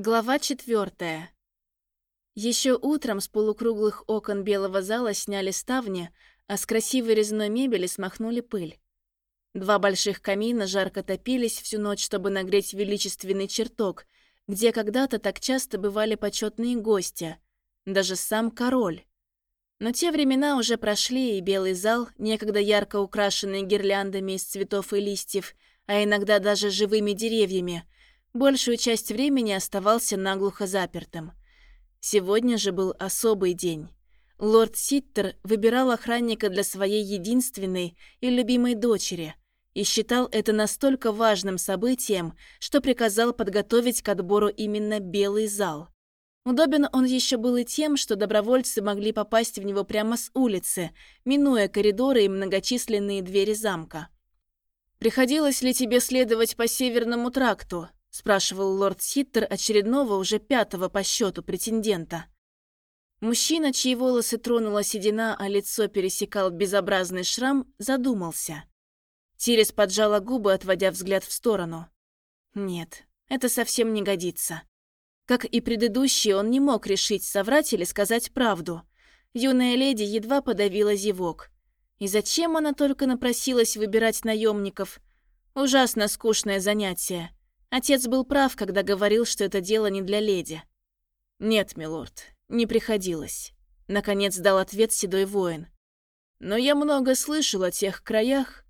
Глава четвертая. Еще утром с полукруглых окон белого зала сняли ставни, а с красивой резной мебели смахнули пыль. Два больших камина жарко топились всю ночь, чтобы нагреть величественный чертог, где когда-то так часто бывали почетные гости, даже сам король. Но те времена уже прошли, и белый зал, некогда ярко украшенный гирляндами из цветов и листьев, а иногда даже живыми деревьями – большую часть времени оставался наглухо запертым. Сегодня же был особый день. Лорд Ситтер выбирал охранника для своей единственной и любимой дочери и считал это настолько важным событием, что приказал подготовить к отбору именно белый зал. Удобен он еще был и тем, что добровольцы могли попасть в него прямо с улицы, минуя коридоры и многочисленные двери замка. «Приходилось ли тебе следовать по Северному тракту?» — спрашивал лорд Ситтер очередного, уже пятого по счету претендента. Мужчина, чьи волосы тронула седина, а лицо пересекал безобразный шрам, задумался. Тирис поджала губы, отводя взгляд в сторону. Нет, это совсем не годится. Как и предыдущий, он не мог решить, соврать или сказать правду. Юная леди едва подавила зевок. И зачем она только напросилась выбирать наемников? Ужасно скучное занятие. Отец был прав, когда говорил, что это дело не для леди. «Нет, милорд, не приходилось», — наконец дал ответ седой воин. «Но я много слышал о тех краях».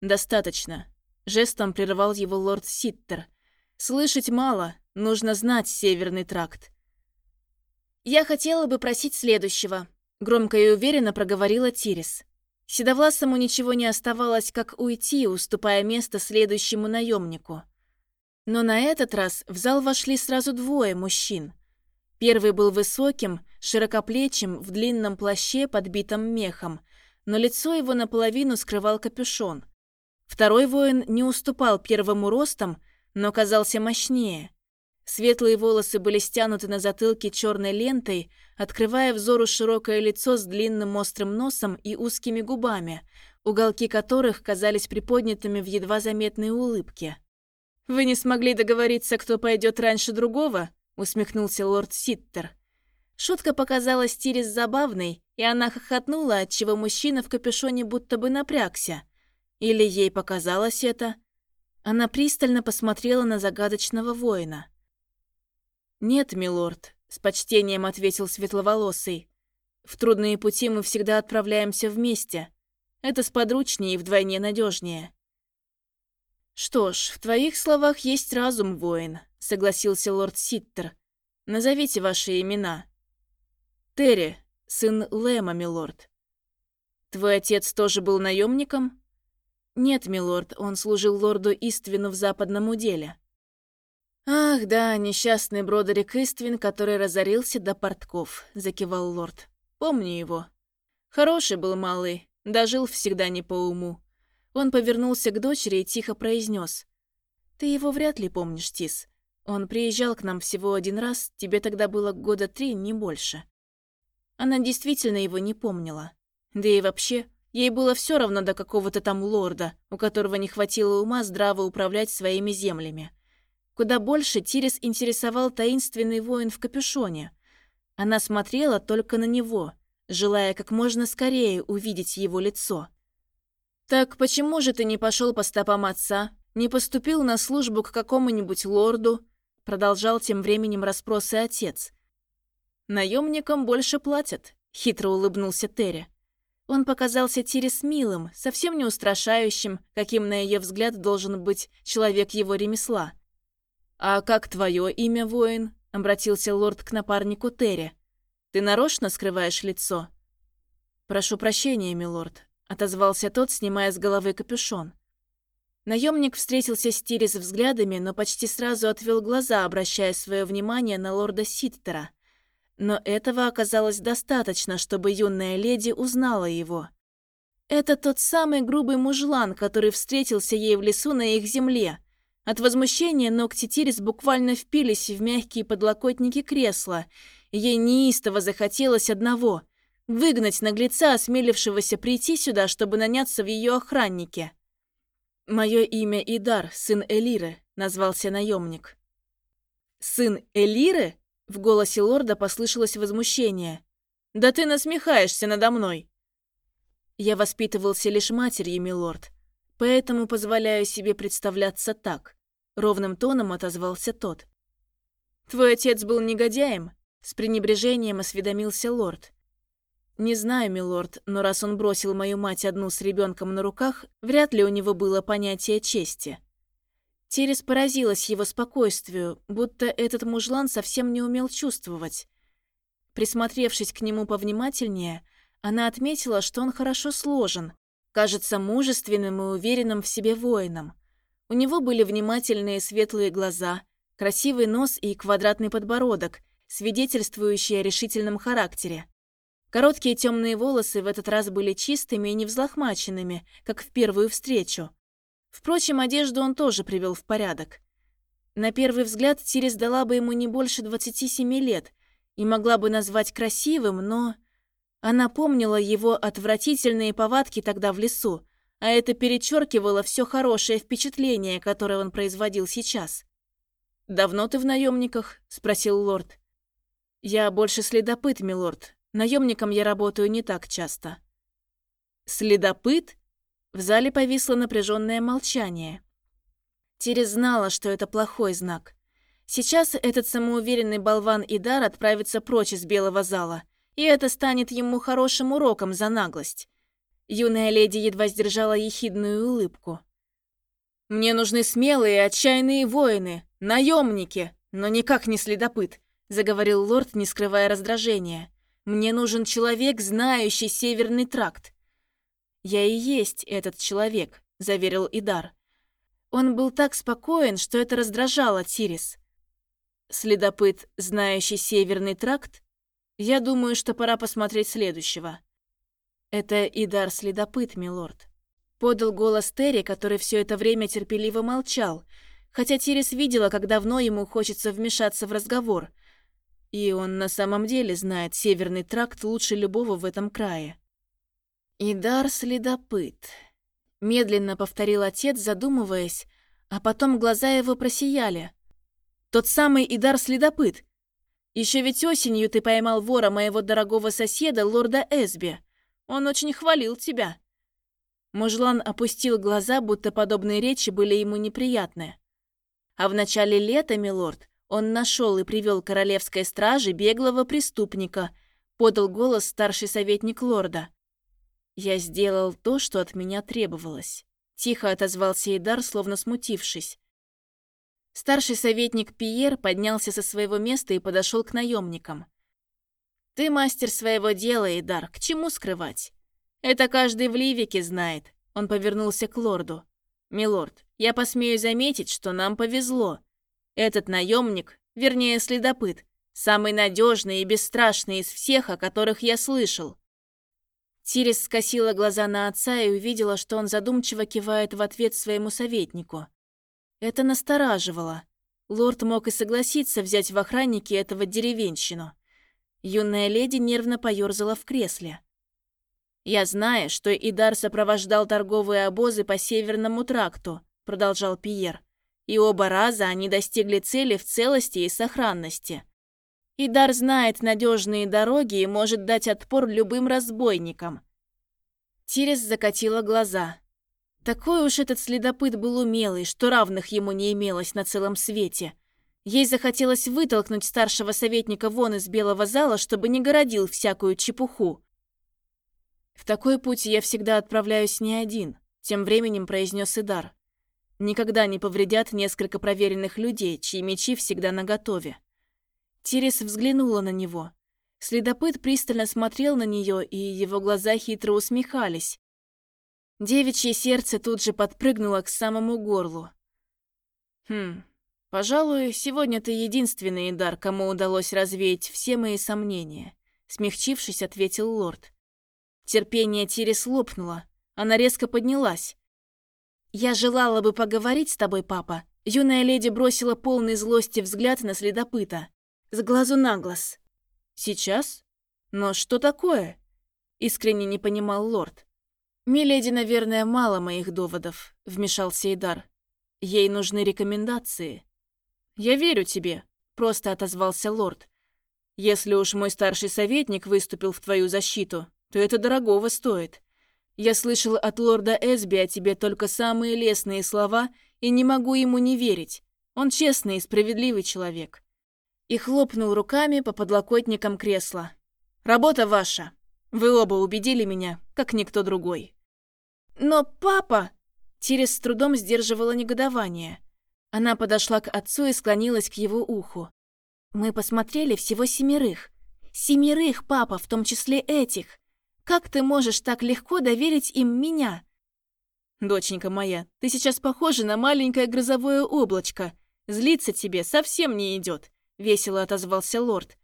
«Достаточно», — жестом прервал его лорд Ситтер. «Слышать мало, нужно знать Северный тракт». «Я хотела бы просить следующего», — громко и уверенно проговорила Тирис. Седовласому ничего не оставалось, как уйти, уступая место следующему наемнику. Но на этот раз в зал вошли сразу двое мужчин. Первый был высоким, широкоплечим, в длинном плаще, подбитом мехом, но лицо его наполовину скрывал капюшон. Второй воин не уступал первому ростом, но казался мощнее. Светлые волосы были стянуты на затылке черной лентой, открывая взору широкое лицо с длинным острым носом и узкими губами, уголки которых казались приподнятыми в едва заметной улыбке. «Вы не смогли договориться, кто пойдет раньше другого?» — усмехнулся лорд Ситтер. Шутка показалась Тирис забавной, и она хохотнула, отчего мужчина в капюшоне будто бы напрягся. Или ей показалось это? Она пристально посмотрела на загадочного воина. «Нет, милорд», — с почтением ответил светловолосый. «В трудные пути мы всегда отправляемся вместе. Это сподручнее и вдвойне надежнее. «Что ж, в твоих словах есть разум, воин», — согласился лорд Ситтер. «Назовите ваши имена». «Терри, сын Лэма, милорд». «Твой отец тоже был наемником?» «Нет, милорд, он служил лорду Иствину в западном уделе». «Ах, да, несчастный Бродерик Иствин, который разорился до портков», — закивал лорд. «Помню его. Хороший был малый, дожил всегда не по уму. Он повернулся к дочери и тихо произнес: «Ты его вряд ли помнишь, Тис. Он приезжал к нам всего один раз, тебе тогда было года три, не больше». Она действительно его не помнила. Да и вообще, ей было все равно до какого-то там лорда, у которого не хватило ума здраво управлять своими землями. Куда больше Тирис интересовал таинственный воин в капюшоне. Она смотрела только на него, желая как можно скорее увидеть его лицо. «Так почему же ты не пошел по стопам отца, не поступил на службу к какому-нибудь лорду?» Продолжал тем временем расспросы отец. «Наемникам больше платят», — хитро улыбнулся Терри. Он показался Тирис милым, совсем не устрашающим, каким на ее взгляд должен быть человек его ремесла. «А как твое имя, воин?» — обратился лорд к напарнику Терри. «Ты нарочно скрываешь лицо?» «Прошу прощения, милорд», — отозвался тот, снимая с головы капюшон. Наемник встретился с Тирис взглядами, но почти сразу отвел глаза, обращая свое внимание на лорда Ситтера. Но этого оказалось достаточно, чтобы юная леди узнала его. Это тот самый грубый мужлан, который встретился ей в лесу на их земле. От возмущения ногти Тирис буквально впились в мягкие подлокотники кресла, ей неистово захотелось одного — Выгнать наглеца, осмелившегося прийти сюда, чтобы наняться в ее охраннике. «Мое имя Идар, сын Элиры», — назвался наемник. «Сын Элиры?» — в голосе лорда послышалось возмущение. «Да ты насмехаешься надо мной!» «Я воспитывался лишь матерью, милорд, поэтому позволяю себе представляться так», — ровным тоном отозвался тот. «Твой отец был негодяем?» — с пренебрежением осведомился лорд. «Не знаю, милорд, но раз он бросил мою мать одну с ребенком на руках, вряд ли у него было понятие чести». Терес поразилась его спокойствию, будто этот мужлан совсем не умел чувствовать. Присмотревшись к нему повнимательнее, она отметила, что он хорошо сложен, кажется мужественным и уверенным в себе воином. У него были внимательные светлые глаза, красивый нос и квадратный подбородок, свидетельствующие о решительном характере. Короткие темные волосы в этот раз были чистыми и невзлохмаченными, как в первую встречу. Впрочем, одежду он тоже привел в порядок. На первый взгляд Тирис дала бы ему не больше 27 лет и могла бы назвать красивым, но... Она помнила его отвратительные повадки тогда в лесу, а это перечеркивало все хорошее впечатление, которое он производил сейчас. «Давно ты в наемниках?» – спросил лорд. «Я больше следопыт, милорд. Наемником я работаю не так часто». «Следопыт?» В зале повисло напряженное молчание. Тири знала, что это плохой знак. Сейчас этот самоуверенный болван Идар отправится прочь из белого зала, и это станет ему хорошим уроком за наглость. Юная леди едва сдержала ехидную улыбку. «Мне нужны смелые отчаянные воины, наемники, но никак не следопыт», заговорил лорд, не скрывая раздражения. «Мне нужен человек, знающий северный тракт. «Я и есть этот человек», — заверил Идар. Он был так спокоен, что это раздражало Тирис. Следопыт, знающий Северный тракт? Я думаю, что пора посмотреть следующего. Это Идар Следопыт, милорд. Подал голос Терри, который все это время терпеливо молчал, хотя Тирис видела, как давно ему хочется вмешаться в разговор. И он на самом деле знает Северный тракт лучше любого в этом крае. «Идар следопыт», — медленно повторил отец, задумываясь, а потом глаза его просияли. «Тот самый Идар следопыт. Еще ведь осенью ты поймал вора моего дорогого соседа, лорда Эсби. Он очень хвалил тебя». Мужлан опустил глаза, будто подобные речи были ему неприятны. А в начале лета, милорд, он нашел и привел королевской страже беглого преступника, подал голос старший советник лорда. «Я сделал то, что от меня требовалось», — тихо отозвался Идар, словно смутившись. Старший советник Пьер поднялся со своего места и подошел к наемникам. «Ты мастер своего дела, Идар, к чему скрывать? Это каждый в Ливике знает», — он повернулся к лорду. «Милорд, я посмею заметить, что нам повезло. Этот наемник, вернее следопыт, самый надежный и бесстрашный из всех, о которых я слышал. Тирис скосила глаза на отца и увидела, что он задумчиво кивает в ответ своему советнику. Это настораживало. Лорд мог и согласиться взять в охранники этого деревенщину. Юная леди нервно поёрзала в кресле. «Я знаю, что Идар сопровождал торговые обозы по Северному тракту», продолжал Пьер. «И оба раза они достигли цели в целости и сохранности. Идар знает надежные дороги и может дать отпор любым разбойникам. Тирес закатила глаза. Такой уж этот следопыт был умелый, что равных ему не имелось на целом свете. Ей захотелось вытолкнуть старшего советника вон из белого зала, чтобы не городил всякую чепуху. «В такой путь я всегда отправляюсь не один», — тем временем произнес Идар. «Никогда не повредят несколько проверенных людей, чьи мечи всегда наготове. Терес взглянула на него. Следопыт пристально смотрел на нее, и его глаза хитро усмехались. Девичье сердце тут же подпрыгнуло к самому горлу. «Хм, пожалуй, сегодня ты единственный дар, кому удалось развеять все мои сомнения», смягчившись, ответил лорд. Терпение Тирис лопнуло. Она резко поднялась. «Я желала бы поговорить с тобой, папа». Юная леди бросила полный злости взгляд на следопыта с глазу на глаз. Сейчас? Но что такое? Искренне не понимал лорд. «Миледи, наверное, мало моих доводов», — вмешался Идар. «Ей нужны рекомендации». «Я верю тебе», — просто отозвался лорд. «Если уж мой старший советник выступил в твою защиту, то это дорогого стоит. Я слышал от лорда Эсби о тебе только самые лестные слова и не могу ему не верить. Он честный и справедливый человек». И хлопнул руками по подлокотникам кресла. «Работа ваша. Вы оба убедили меня, как никто другой». «Но папа...» Тирис с трудом сдерживала негодование. Она подошла к отцу и склонилась к его уху. «Мы посмотрели всего семерых. Семерых, папа, в том числе этих. Как ты можешь так легко доверить им меня?» «Доченька моя, ты сейчас похожа на маленькое грозовое облачко. Злиться тебе совсем не идет», — весело отозвался лорд.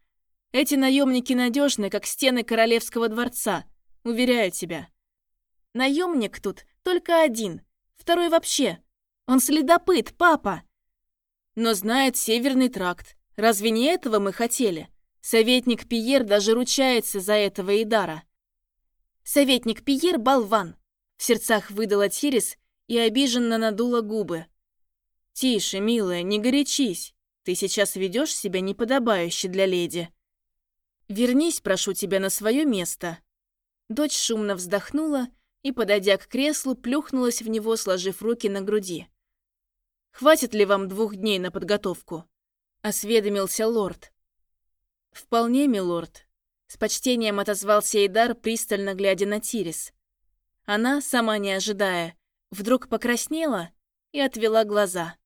«Эти наемники надежны, как стены королевского дворца. Уверяю тебя». «Наемник тут только один. Второй вообще он следопыт, папа!» «Но знает Северный тракт. Разве не этого мы хотели? Советник Пьер даже ручается за этого Идара». «Советник Пьер — болван!» В сердцах выдала Тирис и обиженно надула губы. «Тише, милая, не горячись. Ты сейчас ведешь себя неподобающе для леди. Вернись, прошу тебя, на свое место». Дочь шумно вздохнула и, подойдя к креслу, плюхнулась в него, сложив руки на груди. Хватит ли вам двух дней на подготовку?» — осведомился лорд. «Вполне, милорд», — с почтением отозвался Эйдар, пристально глядя на Тирис. Она, сама не ожидая, вдруг покраснела и отвела глаза.